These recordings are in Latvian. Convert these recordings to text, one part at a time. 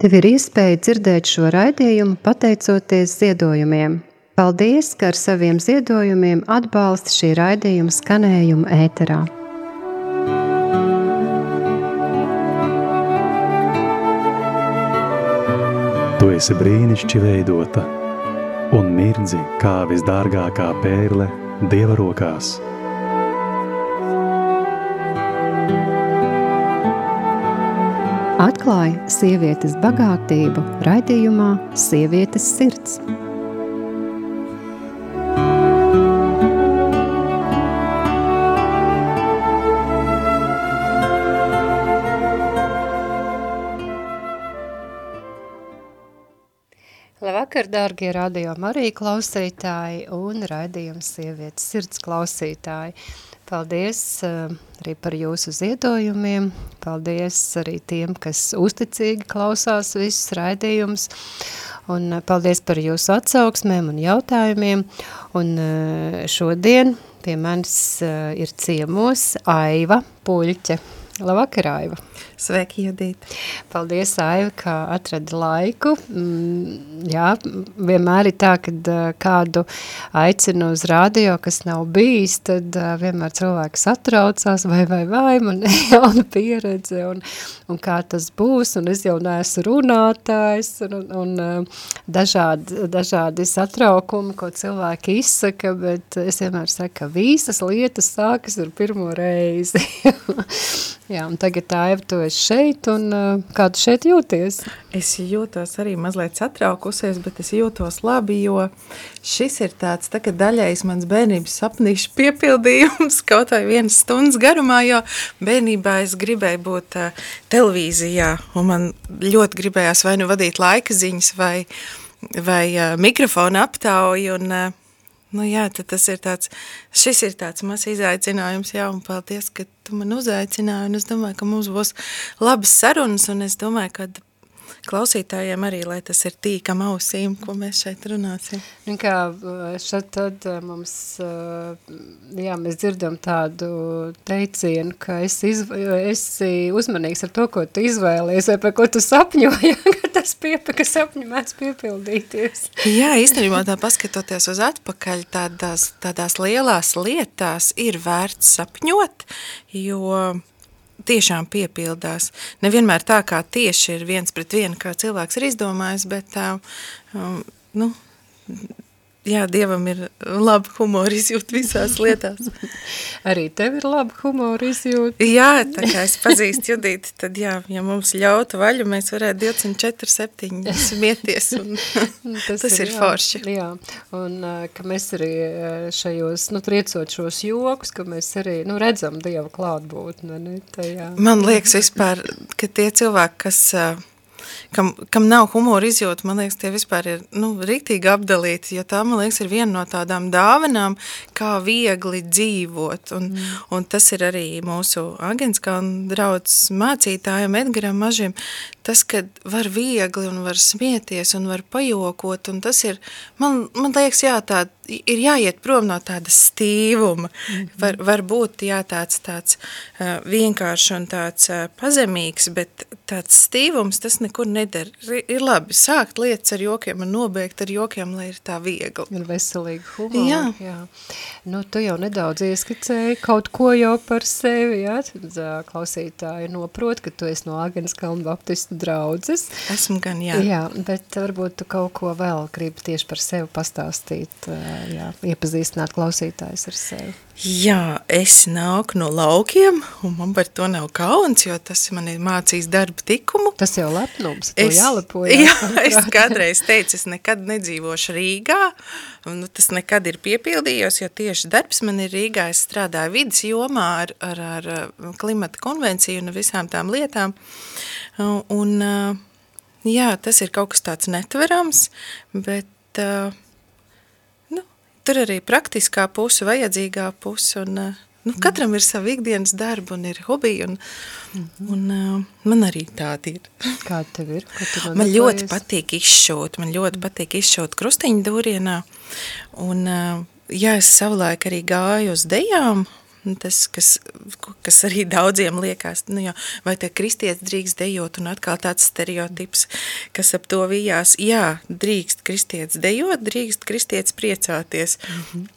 Tev ir iespēja dzirdēt šo raidījumu pateicoties ziedojumiem. Paldies, ka ar saviem ziedojumiem atbalsti šī raidījuma skanējumu ēterā. Tu esi brīnišķīgi veidota un mirdzi kā visdārgākā pērle Dieva rokās. Atklāja sievietes bagātību raidījumā Sievietes sirds. Labvakar, dārgie radio Marija klausītāji un raidījums sievietes sirds klausītāji. Paldies uh, arī par jūsu ziedojumiem, paldies arī tiem, kas uzticīgi klausās visus raidījumus, un uh, paldies par jūsu atsauksmēm un jautājumiem, un uh, šodien pie manis ir ciemos Aiva Puļķe. Labvakar, Aiva! Sveiki, Judīt! Paldies, Aiva, ka atradi laiku. Mm, jā, vienmēr ir tā, kad kādu aicinu uz radio, kas nav bijis, tad vienmēr cilvēks atraucās, vai, vai, vai, man jauna pieredze, un, un kā tas būs, un es jau neesmu runātājs, un, un, un dažādi, dažādi satraukumi, ko cilvēki izsaka, bet es vienmēr saku, ka visas lietas sākas ar pirmo reizi. Jā, un tagad tā, Aiva, tu esi šeit, un uh, kā tu šeit jūties? Es jūtos arī mazliet satraukusies, bet es jūtos labi, jo šis ir tāds tā, daļais mans bērnības sapnīšu piepildījums kaut vai vienas stundas garumā, jo bērnībā es gribēju būt uh, televīzijā, un man ļoti gribējās vai nu vadīt laika ziņas, vai, vai uh, mikrofonu aptauju, un uh, Nu jā, tas ir tāds, šis ir tāds mazs izaicinājums, jā, un paldies, ka tu man uzaicināji, es domāju, ka mums būs labas sarunas, un es domāju, ka klausītājiem arī, lai tas ir tīkam ausīm, ko mēs šeit runāsim. Un kā šeit tad mums, jā, mēs dzirdam tādu teicienu, ka esi, izv esi uzmanīgs ar to, ko tu izvēlies, vai par ko tu sapņoji, ka tas piepaka sapņu mēdz piepildīties. Jā, īstenībā tā paskatoties uz atpakaļ, tādās, tādās lielās lietās ir vērts sapņot, jo tiešām piepildās. Nevienmēr tā, kā tieši ir viens pret vienu, kā cilvēks ir izdomājis, bet tā, um, nu, jā, Dievam ir laba humora izjūta visās lietās. Arī tev ir laba humora izjūta. jā, tā kā es pazīstu Judīti, tad jā, ja mums ļautu vaļu, mēs varētu 24, 7 smieties, un tas, tas ir, ir jā, forši. Jā, un ka mēs arī šajos, nu, triecot šos jokus, ka mēs arī, nu, redzam Dieva klātbūtni, ne, tajā. Man liekas vispār, ka tie cilvēki, kas kam, kam nav humora izjūta, man liekas, tie vispār ir nu, rīktīgi apdalīti, jo tā, man liekas, ir viena no tādām dāvanām, kā viegli dzīvot. Un, mm. un tas ir arī mūsu agents, kā draudz mācītājiem Edgaram Mažim, tas, kad var viegli un var smieties un var pajokot, un tas ir, man, man liekas, jā, tā ir jāiet prom no tāda stīvuma, mm -hmm. var, var būt, jā, tāds, tāds uh, vienkārši un tāds uh, pazemīgs, bet tāds stīvums, tas nekur neder. Ir labi sākt lietas ar jokiem un nobeigt ar jokiem, lai ir tā viegli. Ir veselīgi humori. Jā. jā. Nu, tu jau nedaudz ieskicēji kaut ko jau par sevi, jā, klausītāji noprot, ka tu esi no Agnes Kalnu Baptistu draudzes. Esmu gan, jā. Jā, bet varbūt tu kaut ko vēl gribi tieši par sevi pastāstīt, jā, iepazīstināt klausītājs ar sevi. Jā, es nāku no laukiem, un man par to nav kauns, jo tas man ir mācījis darba tikumu. Tas jau lepnums, to es, jālepojas. Jā, es kādreiz teicu, es nekad nedzīvošu Rīgā, un nu, tas nekad ir piepildījos, jo tieši darbs man ir Rīgā, es strādāju vidas jomā ar, ar, ar klimata konvenciju un visām tām lietām, un jā, tas ir kaut kas tāds netverams, bet nu, tur arī praktiskā puse, vajadzīgā puse, un nu, katram ir sava ikdienas darba un ir hobija, un, mm -hmm. un uh, man arī tādi ir. Kā tev ir? Tu man ļoti patīk izšūt, man ļoti patīk izšūt krustiņu dūrienā, un uh, ja es savulaik arī gāju uz dejām, tas, kas, kas arī daudziem liekas, nu jā, vai te kristietis drīkst dejot, un atkal tāds stereotips, kas ap to vijās, jā, drīkst kristietis dejot, drīkst kristietis priecāties. Mm -hmm.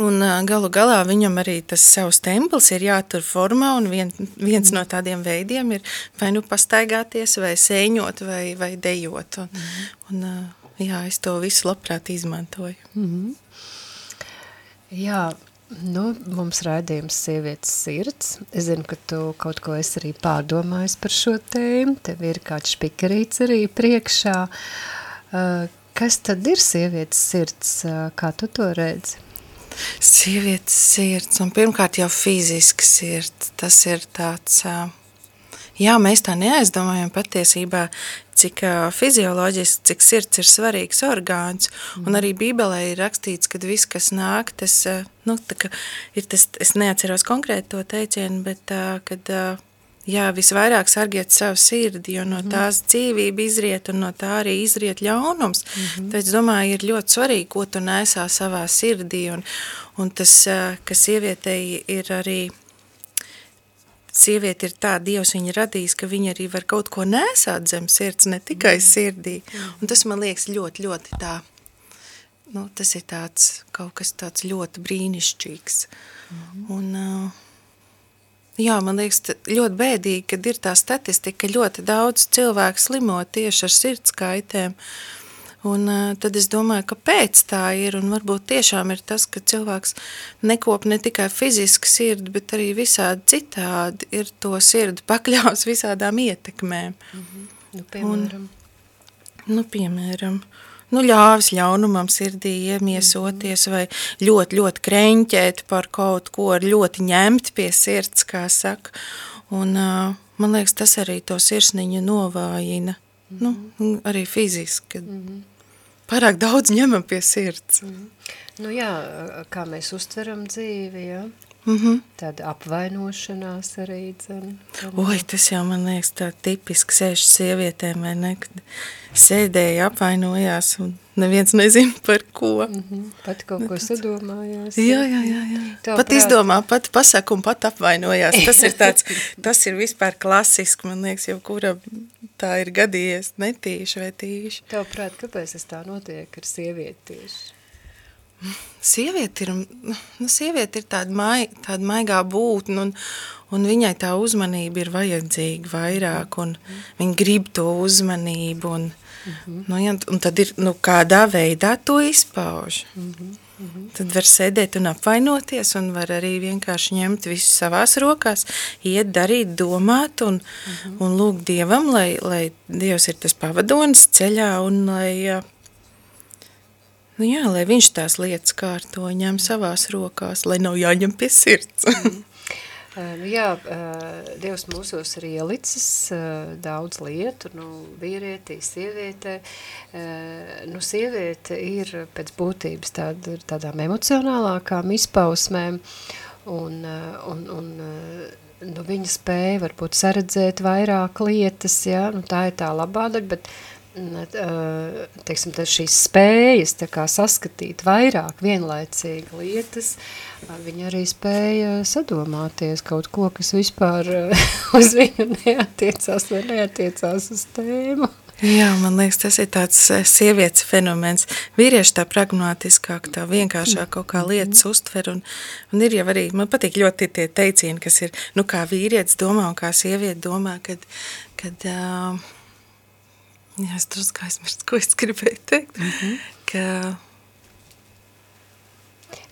Un galu galā viņam arī tas savs templis ir jātur formā, un vien, viens mm. no tādiem veidiem ir vai nu pastaigāties, vai sēņot, vai, vai dejot. Un, mm. un, jā, es to visu labprāt izmantoju. Mm. Jā, Nu, mums raidījums sievietes sirds. Es zinu, ka tu kaut ko esi arī pārdomājis par šo tēmu. Tev ir kāds špikarīts arī priekšā. Uh, kas tad ir sievietes sirds? Uh, kā tu to redzi? Sievietes sirds, un pirmkārt jau fiziski sirds. Tas ir tāds... Uh, jā, mēs tā neaizdomājam patiesībā, cik fizioloģiski, cik sirds ir svarīgs orgāns, mm. un arī Bībelē ir rakstīts, ka viss, kas nāk, tas, nu, kā ir tas, es neatceros konkrēti to teicienu, bet kad, jā, visvairāk sargiet savu sirdi, jo no mm. tās dzīvība izriet, un no tā arī izriet ļaunums. Mm -hmm. Tad, es domāju, ir ļoti svarīgi, ko tu nesā savā sirdī, un, un tas, kas sievietei ir arī sieviete ir tā, Dievs viņu radījis, ka viņa arī var kaut ko nesāt zem sirds, ne tikai mm. sirdī. Un tas man liekas ļoti, ļoti tā, nu, tas ir tāds, kaut kas tāds ļoti brīnišķīgs. Mm. Un, jā, man liekas, ļoti bēdīgi, kad ir tā statistika, ka ļoti daudz cilvēku slimo tieši ar sirds kaitēm. Un uh, tad es domāju, kāpēc tā ir, un varbūt tiešām ir tas, ka cilvēks nekop ne tikai fiziski sirdi, bet arī visādi citādi ir to sirdi pakļaus visādām ietekmēm. Mm -hmm. Nu, piemēram? Un, nu, piemēram, nu, ļāvis ļaunumam sirdī iemiesoties mm -hmm. vai ļoti, ļoti kreņķēt par kaut ko, ļoti ņemt pie sirds, kā saka. Un uh, man liekas, tas arī to sirsniņu novājina. Mm -hmm. Nu, arī fiziski. Mm -hmm pārāk daudz ņemam pie sirds. Nu jā, kā mēs uztveram dzīvi, jā. Mm -hmm. Tāda apvainošanās arī, dzen. Oi, tas jau man liekas tā tipiski sēž sievietēm, vai ne, kad sēdēja apvainojās un neviens nezina par ko. Mm -hmm. Pat kaut ko sadomājās. Jā, jā, jā. jā. Tā pat prāt... izdomā, pat pasaka un pat apvainojās. Tas ir tāds, tas ir vispār klasiski, man liekas, jau kura tā ir gadījies netīši vai tīši. Tev prāt, kāpēc tas tā notiek ar sievieti tieši? Sieviete ir, nu, sieviete ir tāda, mai, tāda maigā būtne, un, un viņai tā uzmanība ir vajadzīga vairāk, un viņa grib to uzmanību, un, mm -hmm. nu, ja, un tad ir, nu, kādā veidā to izpauž. Mm -hmm. Mm -hmm. Tad var sēdēt un apvainoties, un var arī vienkārši ņemt visu savās rokās, iet, darīt, domāt un, mm -hmm. un lūgt Dievam, lai, lai Dievs ir tas pavadonis ceļā un lai, nu jā, lai viņš tās lietas kārto, ņem savās rokās, lai nav jāņem pie sirds. Mm. Nu, jā, Dievs mūsos ir ielicis daudz lietu, nu, vīrietī, sievietē. Nu, sieviete ir pēc būtības tād, tādām emocionālākām izpausmēm, un, un, un nu, viņa spēja varbūt saredzēt vairāk lietas, ja? nu, tā ir tā labā daļa, bet teiksim, šīs spējas kā saskatīt vairāk vienlaicīgi lietas, viņa arī spēja sadomāties kaut ko, kas vispār uz viņu neatiecās vai neatiecās uz tēmu. Jā, man liekas, tas ir tāds sievietes fenomens. Vīrieši tā pragmatiskāk, tā vienkāršāk kaut kā lietas uztver, un, un ir jau arī, man patīk ļoti tie teicieni, kas ir, nu kā vīrietis domā un kā sieviete domā, kad, kad uh, Jā, es drusku aizmirstu, ko es gribēju teikt. Mm -hmm. ka,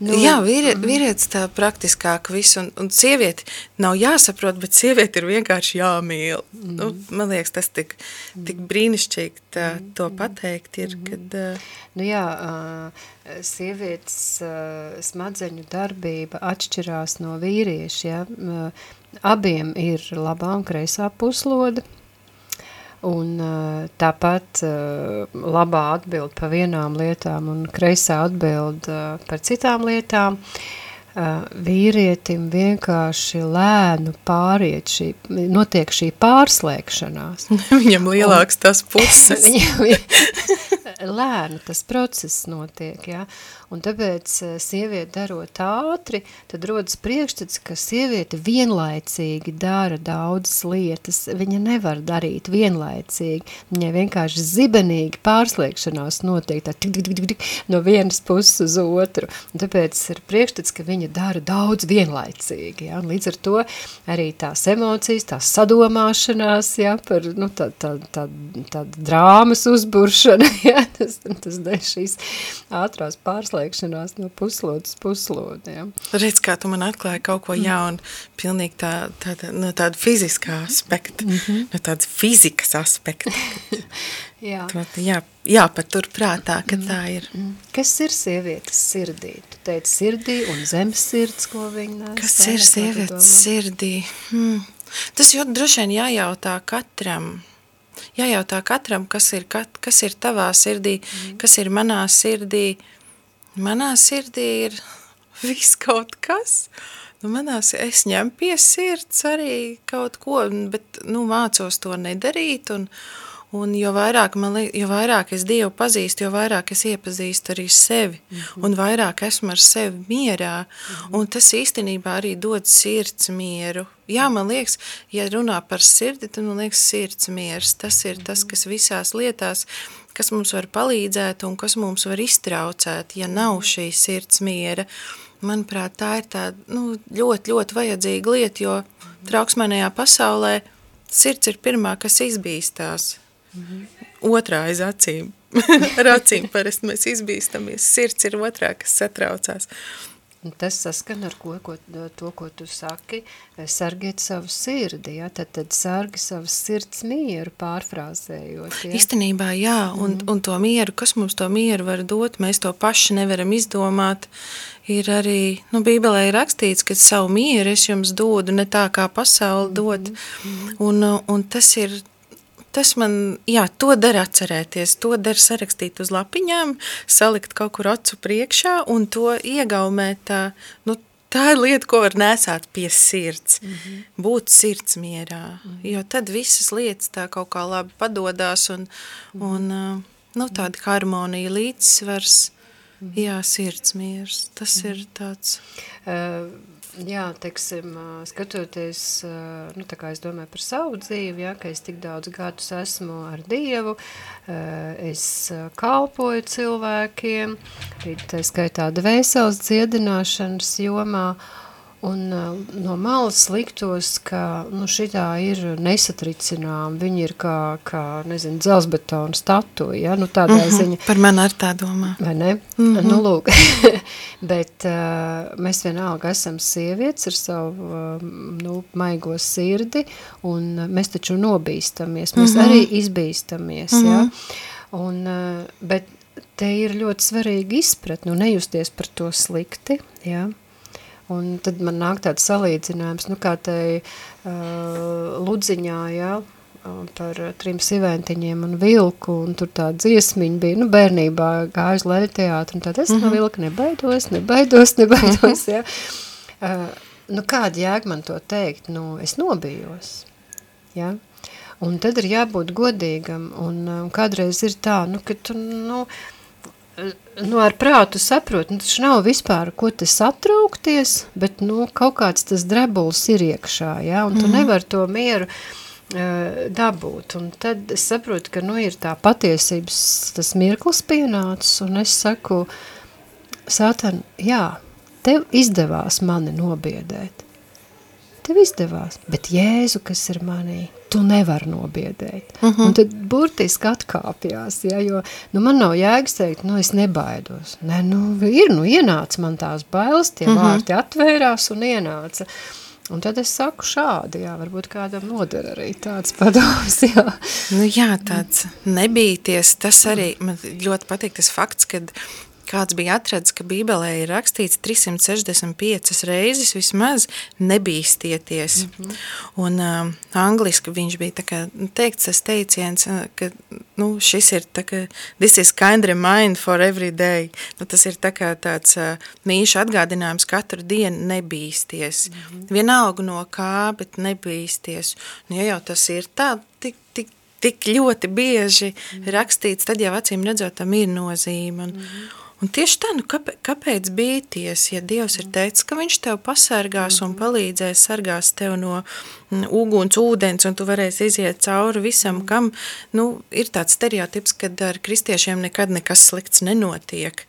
Nu, jā, vīrie, mm. vīrietis tā praktiskāk visu, un, un sievieti nav jāsaprot, bet sievieti ir vienkārši jāmīl. Mm. Nu, man liekas, tas tik, tik brīnišķīgi tā, mm. to pateikt ir, mm. kad... Uh, nu jā, uh, sievietes uh, smadzeņu darbība atšķirās no vīrieša, ja? Uh, abiem ir labā un kreisā puslode, Un tāpat labā atbild par vienām lietām un kreisā atbild par citām lietām. Vīrietim vienkārši lēnu pāriet šī, notiek šī pārslēgšanās. Viņam lielāks un, tas puses. viņam, lēni tas process notiek, ja? Un tāpēc eh, sieviete darot ātri, tad rodas priekšstats, ka sieviete vienlaicīgi dara daudzas lietas, viņa nevar darīt vienlaicīgi, viņai vienkārši zibenīgi pārsliekšanās notiek tā tik, tik, tik, tik, no vienas puses uz otru, un tāpēc ir priekšstats, ka viņa dara daudz vienlaicīgi, ja? un līdz ar to arī tās emocijas, tās sadomāšanās, ja, par, nu, tā, tā, tā, tā drāmas uzburšana, ja, tas, tas šīs ātrās pārslēgšanās no puslodes puslodi. Ja. Redz, kā tu man atklāji kaut ko jaunu, pilnīgi tā, tā, tā, no tāda fiziskā aspekta, mm -hmm. no tādas fizikas aspekta. jā. To, jā, jāpatur prātā, ka mm. tā ir. Mm. Kas ir sievietes sirdī? Tu teici sirdī un zemes sirds, ko viņa nes. Kas ir sievietes sirdī? Hmm. Tas jau droši vien jājautā katram, jājautā katram, kas ir, kas ir tavā sirdī, mm. kas ir manā sirdī. Manā sirdī ir viss kaut kas. Nu, manās, es ņemu pie sirds arī kaut ko, bet nu, mācos to nedarīt. Un, un jo, vairāk man, jo vairāk es Dievu pazīstu, jo vairāk es iepazīstu arī sevi. Mm -hmm. Un vairāk esmu ar sevi mierā. Mm -hmm. Un tas īstenībā arī dod sirds mieru jā, man liekas, ja runā par sirdi, tad man liekas sirds miers. Tas ir tas, kas visās lietās, kas mums var palīdzēt un kas mums var iztraucēt, ja nav šī sirds miera. Manuprāt, tā ir tā nu, ļoti, ļoti vajadzīga lieta, jo trauksmainajā pasaulē sirds ir pirmā, kas izbīstās. Mhm. Otrā aiz acīm. Ar acīm parasti mēs izbīstamies. Sirds ir otrā, kas satraucās. Tas saskan ar ko, ko, to, ko tu saki, sargiet savu sirdi, ja? tad, tad sargi savas sirds mieru pārfrāzējot. Ja? Īstenībā jā, un, mm. un to mieru, kas mums to mieru var dot, mēs to paši nevaram izdomāt, ir arī, nu, Bībelē ir rakstīts, ka savu mieru es jums dodu ne tā, kā pasauli dod, mm. un, un tas ir tas man, jā, to dara atcerēties, to dara sarakstīt uz lapiņām, salikt kaut kur acu priekšā un to iegaumēt nu, tā ir lieta, ko var nesāt pie sirds, mm -hmm. būt sirds mierā, mm -hmm. jo tad visas lietas tā kaut kā labi padodās un, mm -hmm. un nu, tāda harmonija līdzsvars, mm -hmm. jā, sirds miers, tas mm -hmm. ir tāds... Uh, Jā, teiksim, skatoties, nu, tā kā es domāju par savu dzīvi, ja, ka es tik daudz gadus esmu ar Dievu, es kalpoju cilvēkiem, tā skaitā dvēseles dziedināšanas jomā, Un no malas liktos, ka nu, šitā ir nesatricinām. Viņi ir kā, kā nezinu, dzelsbetona statuja, ja? nu tādā mm -hmm. ziņa. Par mani ar tā domā. Vai ne? Mm -hmm. Nu, lūk. Bet uh, mēs vienalga esam sievietes ar savu uh, nu, maigo sirdi, un mēs taču nobīstamies. Mēs mm -hmm. arī izbīstamies, mm -hmm. ja? Un, uh, bet te ir ļoti svarīgi izpratni un nejusties par to slikti, ja? Un tad man nāk tāds salīdzinājums, nu kā tai uh, ludziņā, jā, par trim siventiņiem un vilku, un tur tā dziesmiņa bija, nu, bērnībā gāju uz leļa teātru, un tad es mm -hmm. no mhm. vilka nebaidos, nebaidos, nebaidos, jā. Uh, nu, kāda jēga man to teikt? Nu, es nobijos, jā. Un tad ir jābūt godīgam, un um, kādreiz ir tā, nu, ka tu, nu, uh, nu, ar prātu saprot, nu, tas nav vispār, ko te satraukties, bet, nu, kaut kāds tas drebuls ir iekšā, ja, un tu mm -hmm. nevar to mieru uh, dabūt, un tad es saprotu, ka, nu, ir tā patiesības tas mirklis pienācis, un es saku, Sātan, jā, tev izdevās mani nobiedēt, tev izdevās, bet Jēzu, kas ir manī, tu nevar nobiedēt. Uh mhm. -huh. Un tad burtiski atkāpjās, ja, jo nu, man nav jēgas teikt, nu es nebaidos. Nē, nu ir, nu ienāca man tās bailes, tie uh mhm. -huh. vārti atvērās un ienāca. Un tad es saku šādi, jā, varbūt kādam noder arī tāds padoms, jā. Nu jā, tāds nebīties, tas arī, man ļoti patīk tas fakts, kad kāds bija atradzis, ka Bībelē ir rakstīts 365 reizes vismaz nebīstieties. Mm -hmm. Un uh, angliski viņš bija teikts tas teiciens, ka nu, šis ir kā, this is kind remind for every day. Nu, tas ir tā kā tāds uh, mīšu atgādinājums katru dienu nebīsties. Mm -hmm. Vienalga no kā, bet nebīsties. Nu, ja jau tas ir tā, tik, tik tik ļoti bieži rakstīts, tad jau acīm redzot, tam ir nozīme. Un, un tieši tā, nu kāpēc, kāpēc bīties, ja Dievs ir teicis, ka viņš tev pasargās un palīdzēs, sargās tev no mm, uguns, ūdens, un tu varēsi iziet cauri visam, kam, nu, ir tāds stereotips, kad ar kristiešiem nekad nekas slikts nenotiek.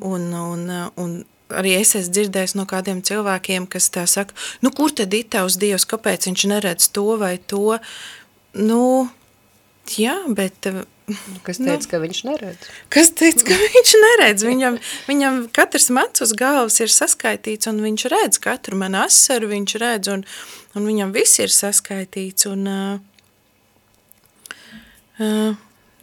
Un, un, un arī es esmu dzirdējis no kādiem cilvēkiem, kas tā saka, nu kur tad ir tavs Dievs, kāpēc viņš neredz to vai to? Nu, jā, bet... Kas teica, nu, ka viņš neredz? Kas teica, ka viņš neredz? Viņam, viņam katrs mats uz galvas ir saskaitīts, un viņš redz katru man asaru, viņš redz, un, un viņam viss ir saskaitīts, un... Uh, uh,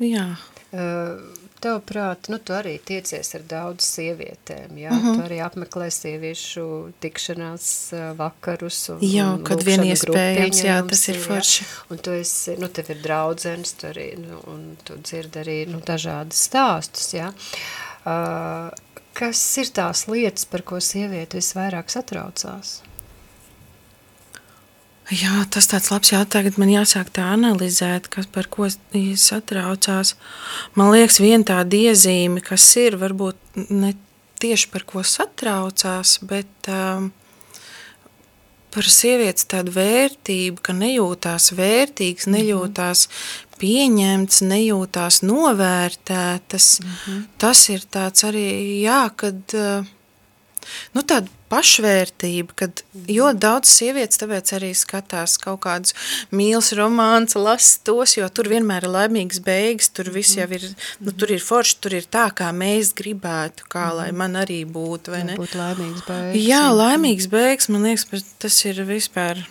jā. Uh, Tev prāt, nu tu arī tiecies ar daudz sievietēm, jā? Uh -huh. Tu arī apmeklē sieviešu tikšanās vakarus un, Jā, un kad vien iespējams, jā, tas ir forši. Jā. Un tu esi, nu tev ir draudzenes, tu arī, nu, un tu dzird arī, nu, dažādas stāstus, jā. Uh, kas ir tās lietas, par ko sieviete visvairāk satraucās? Jā, tas tāds labs jautājums. Man jāsāk tā analizēt, kas par ko satraucās. Man liekas, viena tāda iezīme, kas ir, varbūt ne tieši par ko satraucās, bet um, par sievietes tādu vērtību, ka nejūtās vērtīgs, mhm. nejūtās pieņemts, nejūtās novērtētas. Mm -hmm. Tas ir tāds arī, jā, kad... Uh, nu, tāda pašvērtība, kad ļoti daudz sievietes tāpēc arī skatās kaut kādus mīls romāns, las tos, jo tur vienmēr ir laimīgs beigas, tur viss jau ir, nu, tur ir forši, tur ir tā, kā mēs gribētu, kā lai man arī būtu, vai ne? Būt laimīgs beigas. Jā, laimīgs beigas, man liekas, tas ir vispār,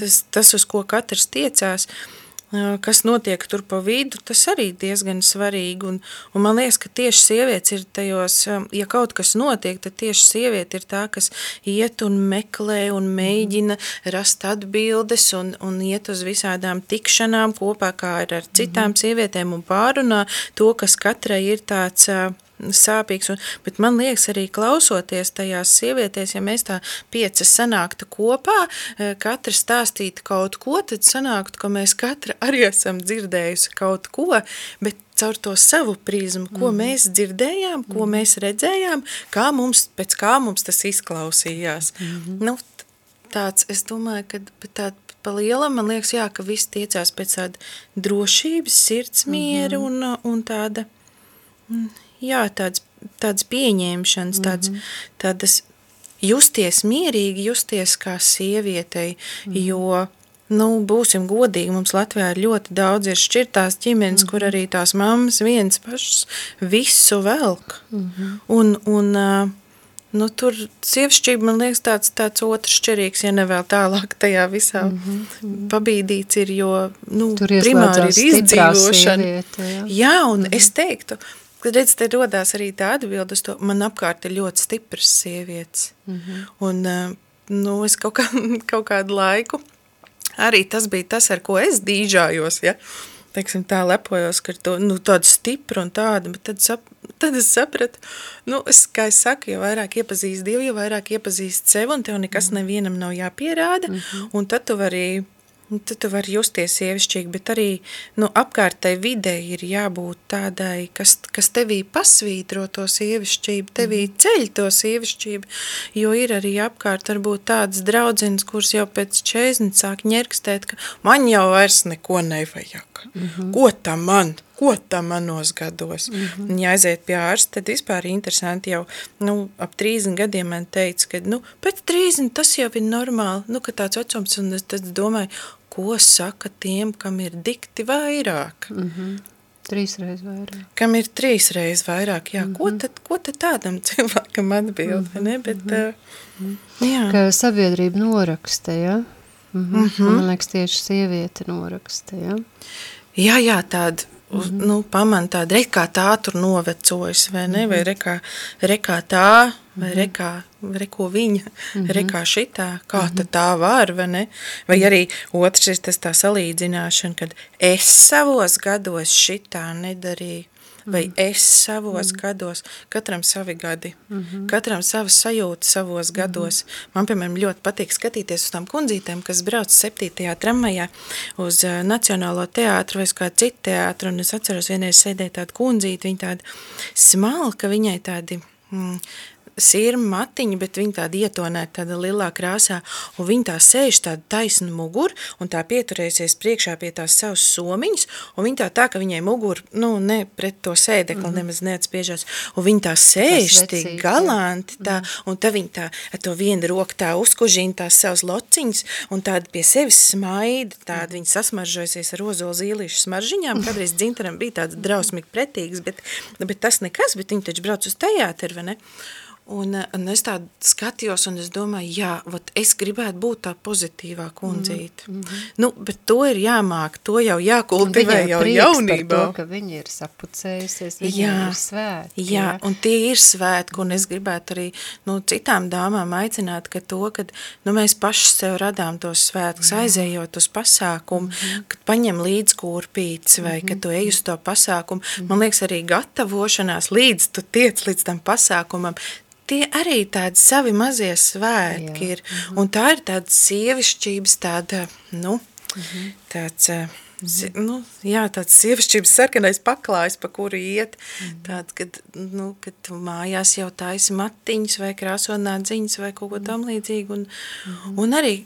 tas, tas uz ko katrs tiecās, uh, kas notiek tur pa vidu, tas arī diezgan svarīgi. Un, un man liekas, ka tieši sievietes ir tajos, ja kaut kas notiek, tad tieši sieviete ir tā, kas iet un meklē un mēģina rast atbildes un, un iet uz visādām tikšanām kopā kā ar, ar citām sievietēm un pārunā to, kas katrai ir tāds sāpīgs, un, bet man liekas arī klausoties tajās sievietēs, ja mēs tā piecas sanāktu kopā, e, katra stāstītu kaut ko, tad sanāktu, ka mēs katra arī esam dzirdējusi kaut ko, bet caur to savu prizmu, ko mm. mēs dzirdējām, ko mm. mēs redzējām, kā mums, pēc kā mums tas izklausījās. Mm. Nu, tāds, es domāju, ka tā pa lielam, man liekas, jā, ka viss tiecās pēc tāda drošības, sirdsmiera mm -hmm. un, un tāda, mm, jā, tāds, tāds pieņemšanas, tāds, mm -hmm. tādas justies mierīgi, justies kā sievietei, mm -hmm. jo, nu, būsim godīgi, mums Latvijā ir ļoti daudz ir šķirtās ģimenes, mm -hmm. kur arī tās mammas viens pašas visu velk. Mm -hmm. Un, un nu, tur sievišķība, man liekas, tāds, tāds otrs šķirīgs, ja nevēl tālāk tajā visā mm -hmm. pabīdīts ir, jo, nu, primāri ir izdzīvošana. Sieviete, jā. jā, un mm -hmm. es teiktu, Kad redz, te rodās arī tā atbilde uz to, man apkārt ir ļoti stipras sievietes. Mm -hmm. Un, eh, nu, es kaut, kā, kaut kādu laiku, arī tas bija tas, ar ko es dīžājos, ja? Teiksim, tā lepojos, ka to, nu, tādu stipru un tādu, bet tad, sap, tad es sapratu, nu, es, kā es saku, jo vairāk iepazīst Dievu, jo vairāk iepazīst sevi, un tev nekas -hmm. nevienam nav jāpierāda, mm -hmm. un tad tu vari tad tu vari justies sievišķīgi, bet arī nu, apkārtai videi ir jābūt tādai, kas, kas tevī pasvītro to sievišķību, tevī mm. ceļ to sievišķību, jo ir arī apkārt varbūt tādas draudzenes, kuras jau pēc 40 sāk ņerkstēt, ka man jau vairs neko nevajag. Mm -hmm. Ko tam man? Ko tam manos gados? Mm -hmm. Ja aiziet pie ārsta, tad vispār interesanti jau nu, ap 30 gadiem man teica, ka nu, pēc 30 tas jau ir normāli, nu, ka tāds vecums, un es tad domāju, ko saka tiem, kam ir dikti vairāk. Mm -hmm. Trīsreiz vairāk. Kam ir trīsreiz vairāk, jā. Mm -hmm. ko, tad, ko tad tādam cilvēkam atbild, mm -hmm. ne? Bet, mm -hmm. uh, jā. Ka sabiedrība noraksta, ja? Mm -hmm. Mm -hmm. Man liekas, tieši sieviete noraksta, ja? Jā, jā, tāda, mm -hmm. nu, paman tāda, re, kā tā tur novecojas, vai ne, mm -hmm. vai re, kā, re, kā tā vai mm -hmm. rekā, reko viņa, mm -hmm. rekā šitā, kā mm -hmm. tā var, vai ne? Vai arī otrs ir tas tā salīdzināšana, kad es savos gados šitā nedarīju, vai es savos mm. gados, katram savi gadi, mm -hmm. katram savas sajūtas savos gados. Mm -hmm. Man, piemēram, ļoti patīk skatīties uz tām kundzītēm, kas brauc septītajā tramvajā uz Nacionālo teātru vai uz kādu citu teātru, un es atceros vienreiz sēdēja tāda kundzīte, viņa tāda smalka, viņai tādi mm, sirma matiņa, bet viņa tāda ietonēta tāda lilā krāsā, un viņa tā sēž tāda taisna mugur, un tā pieturēsies priekšā pie tās savas somiņas, un viņa tā tā, ka viņai mugur, nu, ne pret to sēdekli mm -hmm. nemaz neatspiežās, un viņa tā sēž tik galanti, tā, mm. un tā viņa tā, ar to vienu roku tā uzkužina tās savas lociņas, un tāda pie sevis smaida, tāda mm. viņa sasmaržojusies ar ozolu zīlīšu smaržiņām, kādreiz dzintaram bija tāds drausmīgi pretīgs, bet, bet tas nekas, bet viņa taču brauc uz teātri, vai ne? Un, un es tādu skatījos, un es domāju, jā, vat es gribētu būt tā pozitīvā kundzīte. Mm -hmm. nu, bet to ir jāmāk, to jau jākultivē jau jaunībā. To, ka viņi ir sapucējusies, viņi jā, ir svētki. Jā, jā, un tie ir svētki, un es gribētu arī nu, citām dāmām aicināt, ka to, kad nu, mēs paši sev radām tos svētkus, aizējot uz pasākumu, mm -hmm. kad paņem līdz kūrpīts, vai mm -hmm. kad tu ej uz to pasākumu, mm -hmm. man liekas arī gatavošanās līdz tu tiec līdz tam pasākumam, tie arī tādi savi mazie svētki Jā. ir. Un tā ir tāda sievišķības tāda, nu, -hmm. tāds... -hmm. nu, jā, tāds sievišķības sarkanais paklājs, pa kuru iet, -hmm. tāds, kad, nu, kad mājās jau taisi matiņas vai krāsonā dziņas vai kaut ko tam līdzīgu, un, -hmm. un arī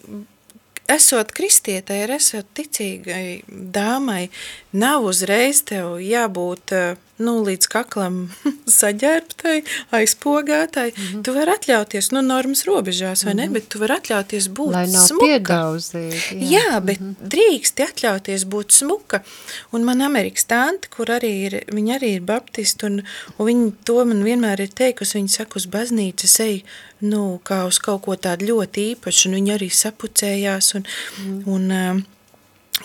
esot kristietai, ar esot ticīgai dāmai, nav uzreiz tev jābūt uh, nu, līdz kaklam saģērbtai, aizpogātai, mm -hmm. tu vari atļauties, nu, normas robežās, vai mm -hmm. ne, mhm. bet tu vari atļauties būt Lai nav smuka. Piedaudzīgi, jā. jā, bet mm -hmm. drīksti atļauties būt smuka. Un man Amerikas tanti, kur arī ir, viņa arī ir baptisti, un, un viņa to man vienmēr ir teikusi, viņa saka, uz baznīcas ej, nu, kā uz kaut ko tādu ļoti īpašu, un viņa arī sapucējās, un, mm. un,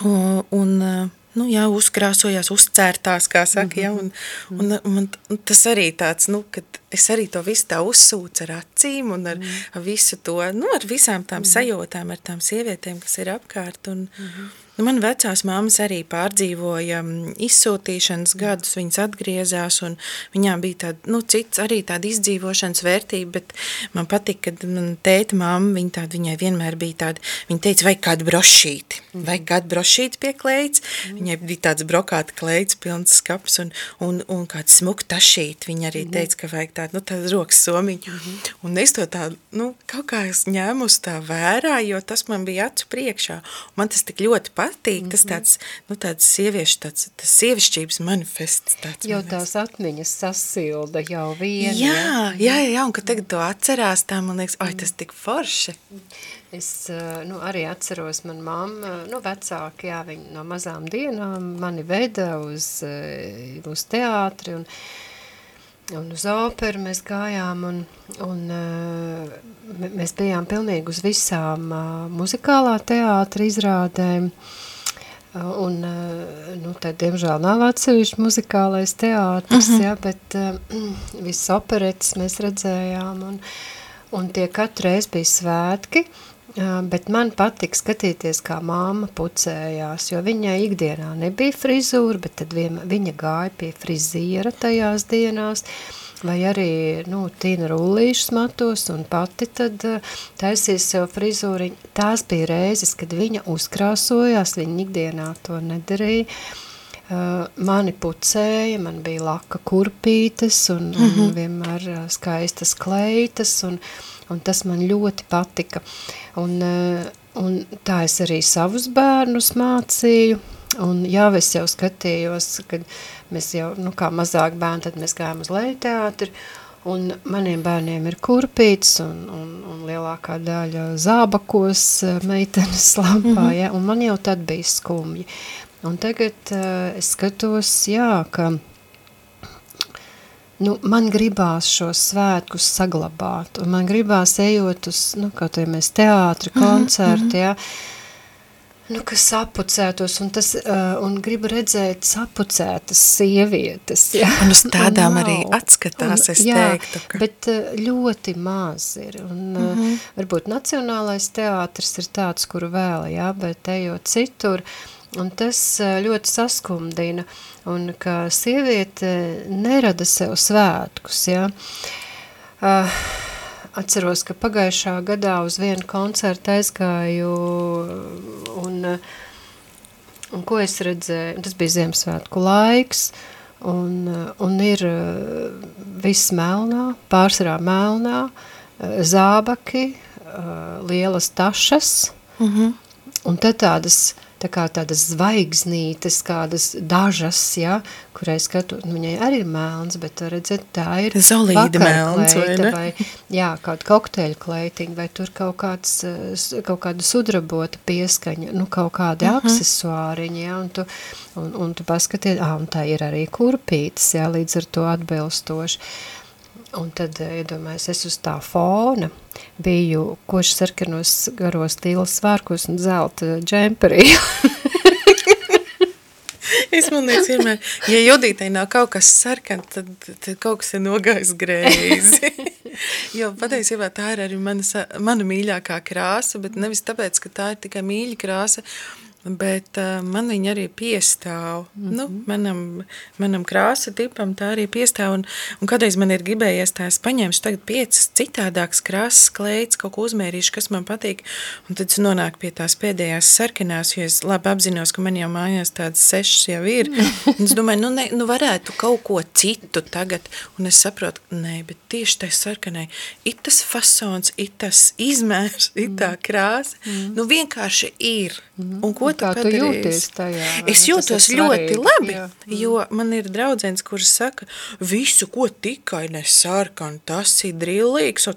un, un, un nu, jā, uzkrāsojās, uzcērtās, kā saka, ja, un, un, un, un tas arī tāds, nu, kad es arī to visu tā uzsūcu ar acīm un ar, mm. ar visu to, nu, ar visām tām mm. sajūtām, ar tām sievietēm, kas ir apkārt, un, mm -hmm. Nu, man vecās māmas arī pārdzīvoja mm, izsūtīšanas gadus, viņas atgriezās, un viņām bija tāda, nu, cits arī tāda izdzīvošanas vērtība, bet man patika, kad man tēta māma, viņa tāda, viņai vienmēr bija tāda, viņa teica, vai kādu brošīti, vai kādu brošīti pie klēts, viņai bija tāds brokāta klēts, pilns skaps, un, un, un kāds smuk tašīt, viņa arī teica, ka vajag tādu, nu, tādu rokas somiņu, un es to tā, nu, kaut kā es ņēmu uz tā vērā, jo tas man bija acu priekšā, man tas tik ļoti patīk, patīk, mm -hmm. tas mhm. tāds, nu tāds sieviešu, tāds, tas sievišķības manifests. Tāds jau tās atmiņas sasilda jau viena. Jā, jā, jā, jā, un kad tagad to atcerās, tā man liekas, oi, tas tik forši. Es eh, nu, arī atceros, man mamma, nu vecāki, jā, viņi no mazām dienām mani veda uz, eh, uz teātri un, un uz operu mēs gājām un, un mēs bijām pilnīgi uz visām muzikālā teātra izrādēm. Un, nu, tad, diemžēl, nav atsevišķi muzikālais teātris, uh -huh. ja, bet uh, visas operetes mēs redzējām, un, un tie katru reizi bija svētki, uh, bet man patika skatīties, kā māma pucējās, jo viņai ikdienā nebija frizūra, bet tad vien, viņa gāja pie friziera tajās dienās, uh, vai arī nu, tīna rullīšus matos un pati tad uh, taisīja sev frizūriņu. Tās bija reizes, kad viņa uzkrāsojās, viņa ikdienā to nedarīja. Uh, mani pucēja, man bija laka kurpītes un, mm -hmm. un mhm. vienmēr uh, skaistas kleitas un, un tas man ļoti patika. Un, uh, un tā es arī savus bērnus mācīju, Un jā, es jau skatījos, kad mēs jau, nu kā mazāk bērni, tad mēs gājām uz leju teātri, un maniem bērniem ir kurpīts un, un, un lielākā daļa zābakos eh, meitenes lampā, mm -hmm. ja, un man jau tad bija skumji. Un tagad uh, es skatos, jā, ka nu, man gribās šos svētkus saglabāt, un man gribās ejot uz, nu, kaut vai mēs teātri, koncerti, mm -hmm. ja, Nu, kas sapucētos, un, tas, uh, un gribu redzēt sapucētas sievietes. Ja? Un uz tādām un arī atskatās, un, es jā, teiktu. Ka... Bet uh, ļoti maz ir. Un, mm -hmm. uh, varbūt Nacionālais teātris ir tāds, kuru vēl, jā, bet ejot citur, un tas uh, ļoti saskumdina, un ka sieviete nerada sev svētkus, jā. Uh, Atceros, ka pagājušā gadā uz vienu koncertu aizgāju un, un ko es redzēju, tas bija Ziemassvētku laiks, un, un ir viss melnā, pārsvarā melnā, zābaki, lielas tašas, mm -hmm. un tad tādas tā kā tādas zvaigznītes, kādas dažas, ja, kurai skatu, nu, viņai arī ir melns, bet redzat, tā ir Zolīda melns, vai ne? Vai, jā, kāda kokteļu kleitiņa, vai tur kaut kāds, kaut kāda sudrabota pieskaņa, nu, kaut kādi uh mhm. -huh. aksesuāriņi, ja, un tu, un, un tu paskaties, ā, un tā ir arī kurpītes, ja, līdz ar to atbilstoši. Un tad, iedomājos, es uz tā fona biju koši sarkanos garos tīlas svārkos un zelta džemperī. es man liekas vienmēr, ja Judītai nav kaut kas sarkan, tad, tad kaut kas ir nogājis greizi. jo patiesībā tā ir arī mana, mana mīļākā krāsa, bet nevis tāpēc, ka tā ir tikai mīļa krāsa, bet uh, man viņa arī piestāv. Mm -hmm. nu, manam, manam krāsa tipam tā arī piestāv, un, un kādreiz man ir gribējies tās paņemšu tagad piecas citādākas krāsas kleids, kaut ko uzmērīšu, kas man patīk, un tad es nonāku pie tās pēdējās sarkanās, jo es labi apzinos, ka man jau mājās tādas sešas jau ir, un es domāju, nu, ne, nu varētu kaut ko citu tagad, un es saprotu, nē, bet tieši tai sarkanai, it tas fasons, it tas izmērs, it tā mm. krāsa, mm. nu vienkārši ir, mm. un ko kā tu jūties tajā? Es jūtos ļoti labi, jā. jo man ir draudzens, kurš saka, visu, ko tikai nesarkan, tas ir drillīgs,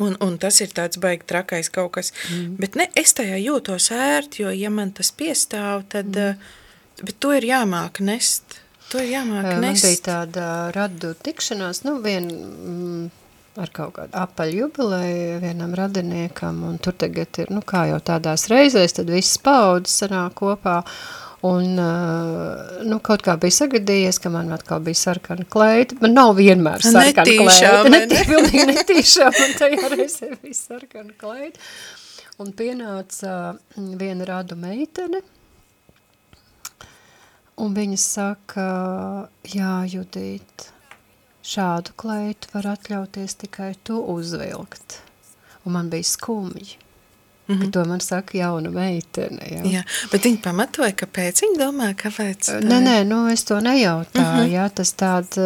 un, un tas ir tāds baigi trakais kaut kas. Mm. Bet ne, es tajā jūtos ērti, jo ja man tas piestāv, tad, mm. bet to ir jāmāk nest. To ir jāmāk nest. Man bija tāda radu tikšanās, nu, vien, mm, ar kaut kādu apaļu jubileju vienam radiniekam, un tur tagad ir, nu kā jau tādās reizēs, tad viss paudzes sanāk kopā, un, nu, kaut kā bija sagadījies, ka man atkal bija sarkana kleita, man nav vienmēr sarkana kleita, ne, ne, pilnīgi netīšām, un tajā reizē bija sarkana kleita, un pienāca viena radu meitene, un viņa saka, jā, Judīt, Šādu kleitu var atļauties tikai tu uzvilkt. Un man bija skumji. Mm -hmm. To man saka jauna meitene. Jā. jā, bet viņa pamatoja, kāpēc viņa domā, kāpēc? Nē, nē, nu es to nejautāju, mm -hmm. jā, tas tād,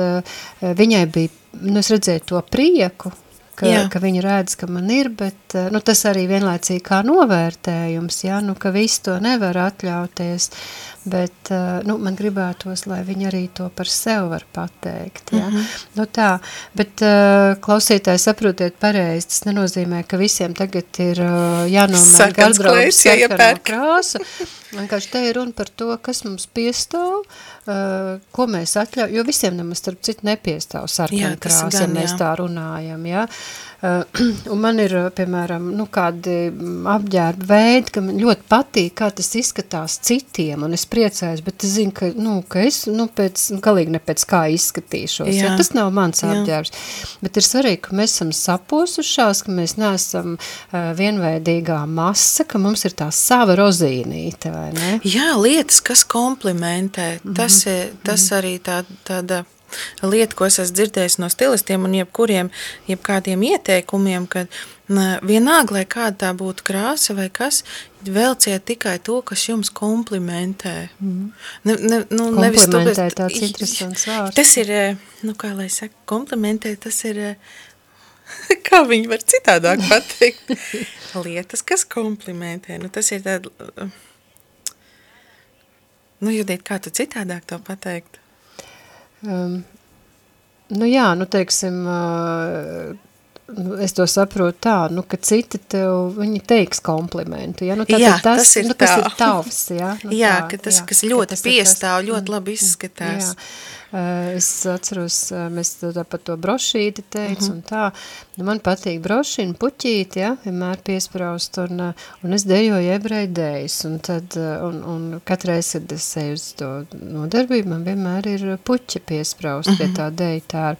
viņai bija, nu es redzēju to prieku, ka, jā. ka viņi redz, ka man ir, bet nu, tas arī vienlaicīgi kā novērtējums, jā, nu, ka visu to nevar atļauties, bet eh, nu, man gribētos, lai viņi arī to par sevi var pateikt. Ja? Mm -hmm. nu, tā, bet eh, klausītāji saprotiet pareizi, tas nenozīmē, ka visiem tagad ir eh, jānomēr gardrobas krāsu. Vienkārši te ir runa par to, kas mums piestāv, ko mēs atļauj, jo visiem nemaz starp citu nepiestāv sarkana krāsa, ja mēs jā. tā runājam. Ja? Uh, un man ir, piemēram, nu, kādi apģērba veidi, ka man ļoti patīk, kā tas izskatās citiem, un es priecājos, bet es zinu, ka, nu, ka es, nu, pēc, nu, galīgi ne pēc kā izskatīšos, jā. Ja? tas nav mans jā. apģērbs, bet ir svarīgi, ka mēs esam saposušās, ka mēs neesam uh, vienveidīgā masa, ka mums ir tā sava rozīnīte, vai ne? Jā, lietas, kas komplimentē, tas, mm -hmm. tas arī tā, tāda lieta, ko es esmu dzirdējis no stilistiem un jebkuriem, jebkādiem ieteikumiem, ka vienalga, lai kāda tā būtu krāsa vai kas, velciet tikai to, kas jums komplimentē. Mm. Ne, ne, nu, komplimentē tāpēc, tāds interesants vārds. Tas ir, nu kā lai saka, komplimentē, tas ir, kā viņi var citādāk pateikt, lietas, kas komplimentē. Nu, tas ir tāda, nu, Judīt, kā tu citādāk to pateikt? Um, nu jā, nu teiksim, uh, es to saprotu tā, nu, ka citi tev, viņi teiks komplimentu, ja? Nu, jā, tas, tas ir nu, tas tā. ir tavs, ja? Nu, jā, tā, ka tas, jā, kas ka ļoti tas ir piestāv, tas, ļoti mm, labi izskatās. Jā. Uh, es atceros, uh, mēs par to brošīti teicu, Mhm. un tā, nu, man patīk brošīna, puķīti, ja, vienmēr piespraust, un, uh, un es dejoju ebreju dējas, un tad, un, un katreiz, kad es eju uz to nodarbību, man vienmēr ir puķa piespraust pie Mhm. tā deja tēra.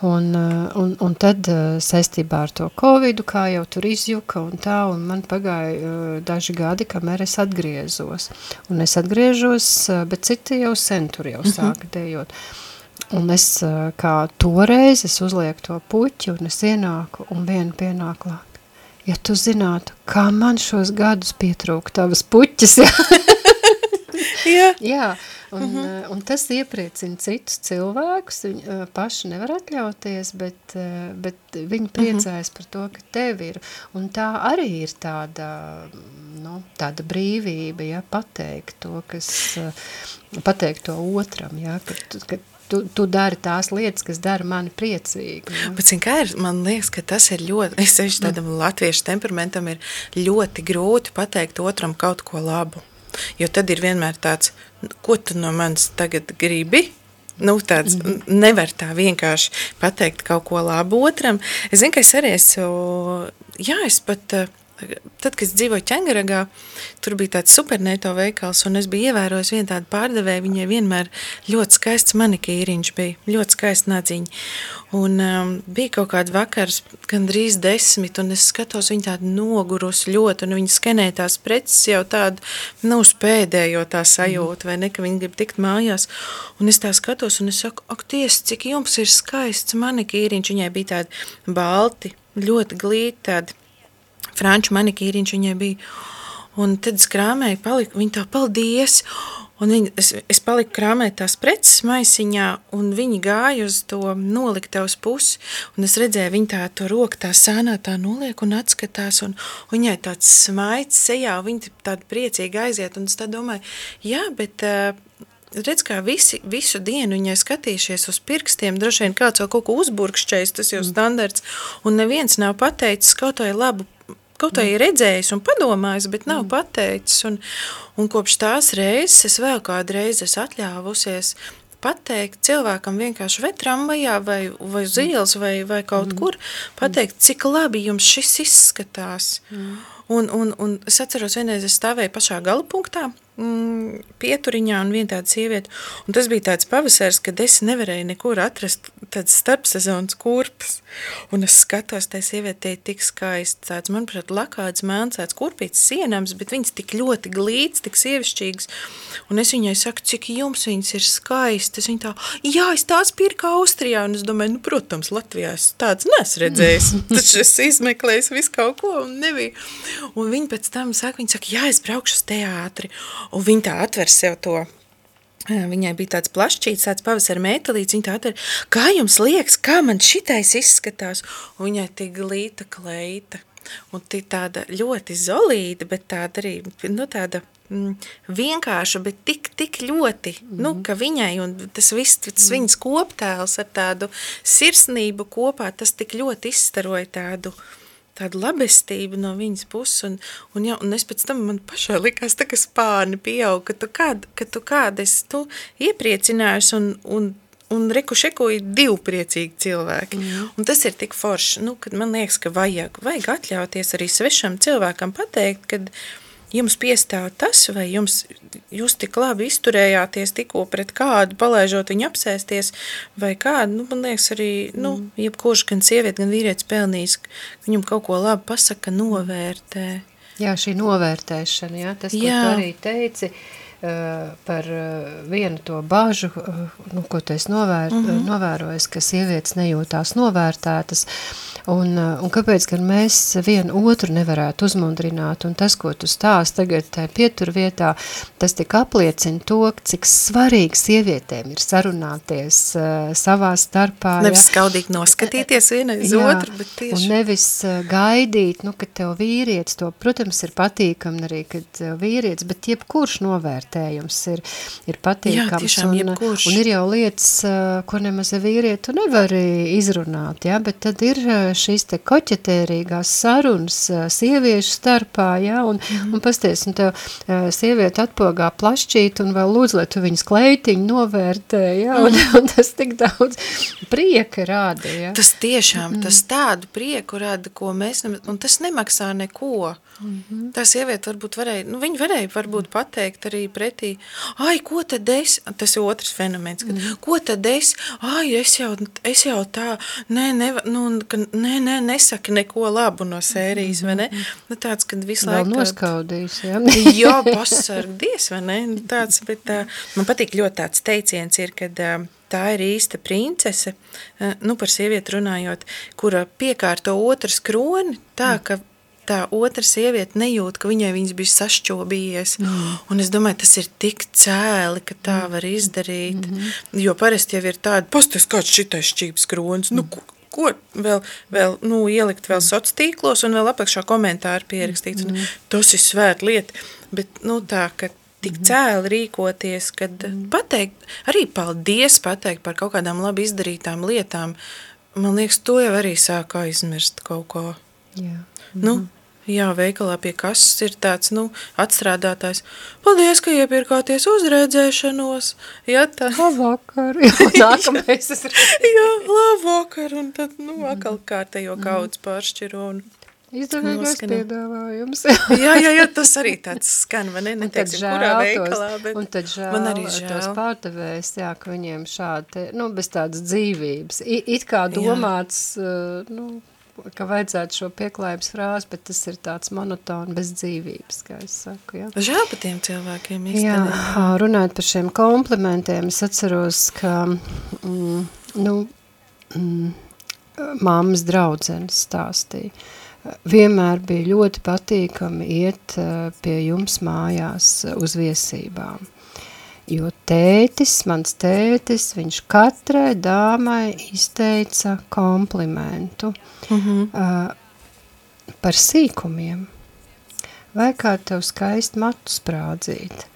Un, uh, un, un tad uh, saistībā ar to covidu, kā jau tur izjuka un tā, un man pagāja uh, daži gadi, kamēr es atgriezos. Un es atgriežos, bet citi jau sen tur jau sāka dejot. Un es kā toreiz, es uzlieku to puķi un es ienāku un vienu pienāk lāk. Ja tu zinātu, kā man šos gadus pietrūk tavas puķis, ja? Jā. Jā, un, uh -huh. un tas iepriecina citus cilvēkus. Viņi uh, paši nevar atļauties, bet, uh, bet viņi priecājas uh -huh. par to, ka tev ir. Un tā arī ir tāda, nu, tāda brīvība, ja, pateikt to, kas, pateikt to otram, ja, ka, ka tu, tu dari tās lietas, kas dara mani priecīgu. Ja. Bet, kā ir, man liekas, ka tas ir ļoti, es sevišķi tādam latviešu temperamentam ir ļoti grūti pateikt otram kaut ko labu. Jo tad ir vienmēr tāds, ko tu no manis tagad gribi? Nu, tāds mm nevar tā vienkārši pateikt kaut ko labu otram. Es zinu, ka es arī esmu, jā, es pat, tad, kad es dzīvoju ķengaragā, tur bija tāds superneto veikals, un es biju ievērojis vienu tādu pārdevēju, viņai vienmēr ļoti skaists manikīriņš bija, ļoti skaisti nadziņi. Un um, bija kaut kāda vakars, gandrīz desmit, un es skatos, viņa tāda nogurus ļoti, un viņa skenēja tās preces jau tādu, nu, uz pēdējo tā sajūta, vai ne, ka viņa grib tikt mājās. Un es tā skatos, un es saku, ak, tiesa, cik jums ir skaists manikīriņš, viņai bija tādi balti, ļoti glīti tādi, franču manikīriņš viņai bija. Un tad es krāmēju, paliku, viņa tā, paldies! Un viņa, es, es paliku krāmēt tās preces maisiņā, un viņi gāja uz to noliktavas pusi, un es redzēju, viņa tā to roku tā sānā tā noliek un atskatās, un, un viņai tāds smaids sejā, un viņa tāda priecīga aiziet, un es tā domāju, jā, bet... Uh, redz, kā visi, visu dienu viņai skatījušies uz pirkstiem, droši vien kāds jau kaut ko uzburkšķējis, tas jau standarts, un neviens nav pateicis kaut vai labu kaut vai redzējis un padomājis, bet nav mm. pateicis. Un, un kopš tās reizes es vēl kādu reizi esmu atļāvusies pateikt cilvēkam vienkārši vai tramvajā, vai, vai uz ielas, vai, vai kaut mm. kur, pateikt, cik labi jums šis izskatās. Mm. Un, un, un es atceros, vienreiz es stāvēju pašā gala punktā, mm, pieturiņā un viena tāda sieviete, un tas bija tāds pavasars, kad es nevarēju nekur atrast tādas starpsezonas kurpes, un es skatos, tai sievietei tik skaisti, tāds, manuprāt, lakāds mēns, tāds kurpīts sienams, bet viņas tik ļoti glīts, tik sievišķīgs, un es viņai saku, cik jums viņas ir skaistas, viņa tā, jā, es tās pirku Austrijā, un es domāju, nu, protams, Latvijā es tāds nesu redzējis, taču es izmeklēju visu kaut ko, un nebija. Un viņa pēc tam saka, viņa saka, jā, es braukšu uz teātri. Un viņa tā atver sev to. Viņai bija tāds plašķīts, tāds pavasara mētelīts, viņa tā atver, kā jums liekas, kā man šitais izskatās? Un viņai tik glīta kleita. Un tī tāda ļoti zolīda, bet tāda arī, nu tāda mm, vienkārša, bet tik, tik ļoti, mm -hmm. nu, ka viņai un tas viss, tas mm -hmm. viņas koptēls ar tādu sirsnību kopā, tas tik ļoti izstaroja tādu, tādu labestību no viņas puses, un, un, jā, un es pēc tam man pašai likās tā, ka spārni pieaug, ka tu, kād, ka tu kādas tu iepriecinājus, un, un Un reku šeko ir divi priecīgi cilvēki. Mm. Un tas ir tik forši, nu, kad man liekas, ka vajag, vajag atļauties arī svešam cilvēkam pateikt, kad jums piestāv tas, vai jums, jūs tik labi izturējāties tikko pret kādu, palaižot viņu apsēsties, vai kādu, nu, man liekas arī, nu, mm. jebkurš gan sieviete, gan vīrietis pelnījis, ka viņam kaut ko labi pasaka, novērtē. Jā, šī novērtēšana, jā, tas, ko Jā. tu arī teici, uh, par uh, vienu to bāžu, uh, nu, ko tu esi novēr, mm -hmm. novērojis, ka sievietes nejūtās novērtētas. Uh, un kāpēc gan mēs vienu otru nevarētu uzmundrināt, un tas, ko tu stāst tagad pietur vietā, tas tik apliecina to, cik svarīgi sievietēm ir sarunāties uh, savā starpā. Nevis ja? skaudīgi noskatīties viena uz otru, bet tieši. Un nevis gaidīt, nu, ka tev vīrietis to, protams, ir patīkam arī, kad vīrietis, bet jebkurš novērtējums ir, ir patīkams. Jā, tiešām, un, jebkurš. Un ir jau lietas, ko nemaz vīrietu nevar izrunāt, ja, bet tad ir šīs te koķetērīgās sarunas sieviešu starpā, ja, un, mm. un pasties, un tev sieviete atpogā plašķīt un vēl lūdzu, lai tu viņas kleitiņu novērtē, ja, un, mm. un tas tik daudz prieka rāda, ja. Tas tiešām, mm. tas tādu prieku rāda, ko mēs, ne, un tas nemaksā neko. Mm -hmm. Tā sieviete varbūt varēja, nu viņa varēja varbūt pateikt arī pretī, ai, ko tad es, tas ir otrs fenomens, kad, mm. ko tad es, ai, es jau, es jau tā, nē, ne, nu, ka, nē, nē, nesaki neko labu no sērijas, mm -hmm. vai ne? Nu, tāds, kad visu laiku... Vēl noskaudījis, jā. jā, pasargdies, vai ne? Tāds, bet tā, man patīk ļoti tāds teiciens ir, kad tā ir īsta princese, nu par sievieti runājot, kura piekārto otras kroni tā, mm. ka tā otra sieviete nejūt, ka viņai viņas bija sašķobījies. Mm. Un es domāju, tas ir tik cēli, ka tā mm. var izdarīt. Mm -hmm. Jo parasti jau ir tāda, pasties kāds šitais šķības kronis, nu, mm. nu, ko, vēl, vēl nu, ielikt vēl sociālos tīklos un vēl apakšā komentāru pierakstīts. Mm. Un, tas ir svēta lieta, bet nu, tā, ka tik cēli rīkoties, kad mm. pateikt, arī paldies pateikt par kaut kādām labi izdarītām lietām, man liekas, to jau arī sāk aizmirst kaut ko. Jā. Nu, mm -hmm. Jā, veikalā pie kases ir tāds, nu, atstrādātājs. Paldies, ka iepirkāties uzrēdzēšanos. Jā, tā. Labvakar. Nākamais tas ir. Jā, labvakar. Un tad, nu, akal kārtējo kaudzes pāršķiru un Izdevīgais piedāvājums. jā, jā, jā, tas arī tāds skan, vai ne? Neteiksim, kurā veikalā, bet un tad žēl, man arī žēl. tos pārtevējs, jā, ka viņiem šādi, nu, bez tādas dzīvības. I, it kā domāts, jā. nu, ka vajadzētu šo pieklājības frāzi, bet tas ir tāds monotoni bez dzīvības, kā es saku. Ja? Žēl par tiem cilvēkiem īstenībā. Jā, runājot par šiem komplimentiem, es atceros, ka mm, nu, mm, mammas draudzenes stāstīja. Vienmēr bija ļoti patīkami iet pie jums mājās uz viesībām jo tētis, mans tētis, viņš katrai dāmai izteica komplimentu mm -hmm. uh, par sīkumiem. Vai kā tev skaisti matu sprādzīt?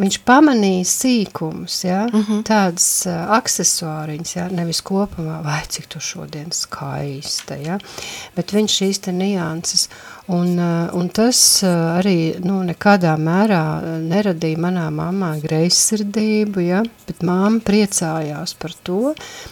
Viņš pamanīja sīkumus, ja? mhm. -huh. tādas uh, aksesuāriņas, ja? nevis kopumā, vai cik tu šodien skaista, ja? bet viņš šīs te nianses, Un, eh, un tas eh, arī nu, nekādā mērā eh, neradīja manā mamā greizsirdību, ja? bet māma priecājās par to,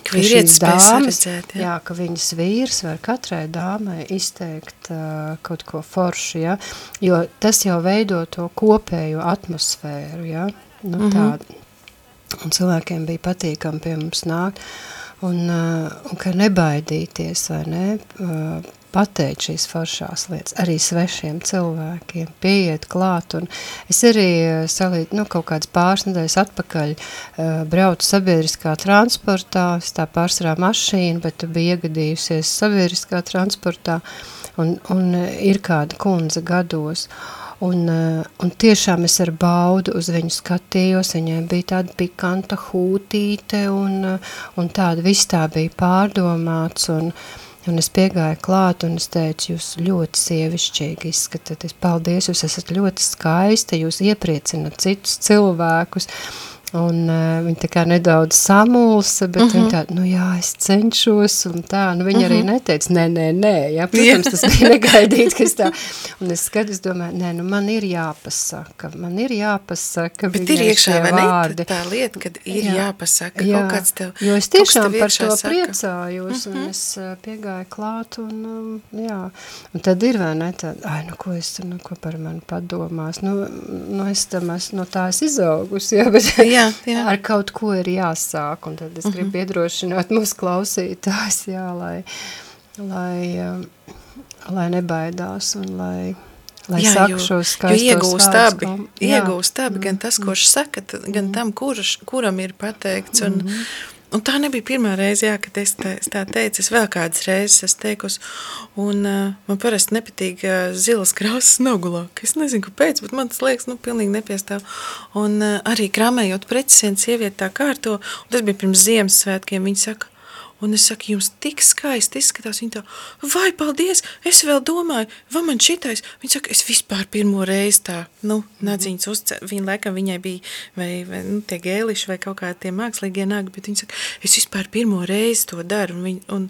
ka, ka šīs dāmas, redzēt, ja? jā, ka viņas vīrs var katrai dāmai izteikt uh, kaut ko foršu, ja? jo tas jau veido to kopējo atmosfēru, ja? nu, mm -hmm. tā, un cilvēkiem bija patīkami pie mums nākt, un, un ka nebaidīties, vai ne, pateikt šīs foršās lietas. Arī svešiem cilvēkiem, pieiet klāt, un es arī eh, salīt, nu, kaut kāds pāris nedēļas atpakaļ uh, braucu sabiedriskā transportā, es tā pārsvarā mašīna, bet bija iegadījusies sabiedriskā transportā, un, un eh, ir kāda kundze gados, Un, un tiešām es ar baudu uz viņu skatījos, viņai bija tāda pikanta hūtīte un, un tāda, viss tā bija pārdomāts un, uh, Un es piegāju klāt un es teicu, jūs ļoti sievišķīgi izskatāties. Paldies, jūs esat ļoti skaista, jūs iepriecinat citus cilvēkus. Un uh, viņa tā kā nedaudz samulsa, bet uh -huh. viņa mhm. tā, nu jā, es cenšos un tā, nu viņa uh -huh. arī mhm. neteica, nē, nē, nē, jā, protams, tas bija negaidīt, ka es tā, un es skatos, domāju, nē, nu man ir jāpasaka, man ir jāpasaka, bet ir iekšā, vai ne, tā lieta, kad ir jā, jāpasaka, jā, kaut kāds tev, jo es tiešām par to saka. priecājos, uh -huh. un mhm. es uh, piegāju klāt, un um, jā, un tad ir, vai ne, tā, ai, nu ko es, nu ko par mani padomās, nu, nu es tam, es, no tā es izaugus, jā, bet jā, jā, jā. ar kaut ko ir jāsāk, un tad es uh -huh. gribu mhm. iedrošināt mūsu klausītājs, jā, lai, lai, um, lai nebaidās un lai, lai jā, saka šos skaistos jo iegūst abi, iegūst abi, gan tas, kurš saka, gan mhm. tam, kurš, kuram ir pateikts, un, mm -hmm. Un tā nebija pirmā reize, jā, kad es tā, es tā teicu, es vēl kādas reizes esmu teikusi, un uh, man parasti nepatīk uh, zilas krāsas nogulāk. Es nezinu, kāpēc, bet man tas liekas, nu, pilnīgi nepiestāv. Un uh, arī krāmējot preces, viena sieviete tā kārto, un tas bija pirms Ziemassvētkiem, viņa saka, Un es saku, jums tik skaisti izskatās. Viņa tā, vai paldies, es vēl domāju, vai man šitais. Viņa saka, es vispār pirmo reizi tā, nu, nadziņas uzcē, viņa laikam viņai bija, vai, vai nu, tie gēliši, vai kaut kā tie mākslīgie nagi, bet viņa saka, es vispār pirmo reizi to daru, un, viņa, un,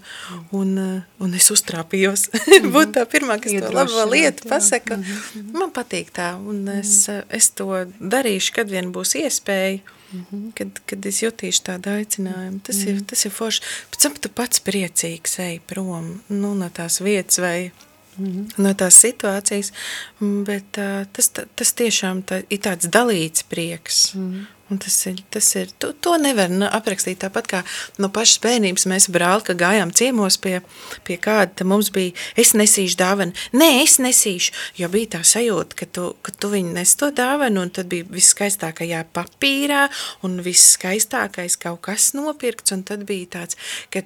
un, un, un es uztrāpījos. Mhm. Būt tā pirmā, kas to labo lietu pasaka. Mhm. Man patīk tā, un es, es to darīšu, kad vien būs iespēja. Mm -hmm. kad, kad es jutīšu tādu aicinājumu. Tas, mm -hmm. ir, tas ir forši. Pēc tam tu pats priecīgs ej prom nu, no tās vietas vai mm -hmm. no tās situācijas, bet uh, tas, tas tiešām tā, ir tāds dalīts prieks. Mm -hmm. Un tas ir, tas ir to, to nevar nu, aprakstīt tāpat kā no pašas bērnības mēs brāli, ka gājām ciemos pie, pie kāda, mums bija, es nesīšu dāvanu, nē, es nesīšu, jo bija tā sajūta, ka tu, ka tu viņu nes to dāvanu, un tad bija viss skaistākajā papīrā, un viss skaistākais kaut kas nopirkts, un tad bija tāds, ka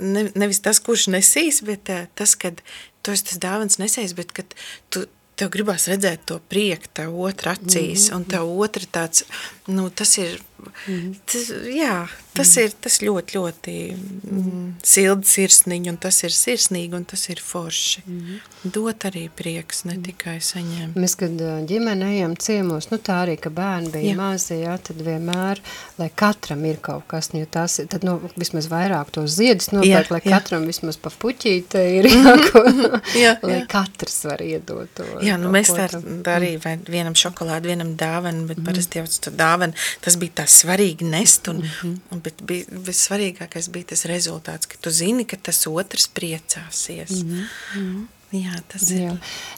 ne, nevis tas, kurš nesīs, bet uh, tas, kad tu esi tas dāvans nesējis, bet kad tu, tev gribās redzēt to prieku, tā otra acīs, mm -hmm. un tā otra tāds, nu, tas ir, mm -hmm. tas, jā, tas ir, tas ļoti, ļoti mm sildi sirsniņi, un tas ir sirsnīgi, un tas ir forši. Mm. Dot arī prieks, ne tikai saņemt. Mēs, kad ģimene ejam ciemos, nu tā arī, ka bērni bija jā. mazi, jā, tad vienmēr, lai katram ir kaut kas, jo tas, tad, nu, vismaz vairāk tos ziedus nopērk, lai jā. katram vismaz pa puķīte ir, jā, ko, jā, lai jā. katrs var iedot to. Jā, nu mēs tā, tā arī vai vienam šokolādu, vienam dāvanu, bet mm. parasti jau dāvanu, tas bija tā svarīgi nest, un, mm -hmm. Bet bija, bet svarīgākais bija tas rezultāts, ka tu zini, ka tas otrs priecāsies. Mm -hmm. Jā, tas ir. Jā,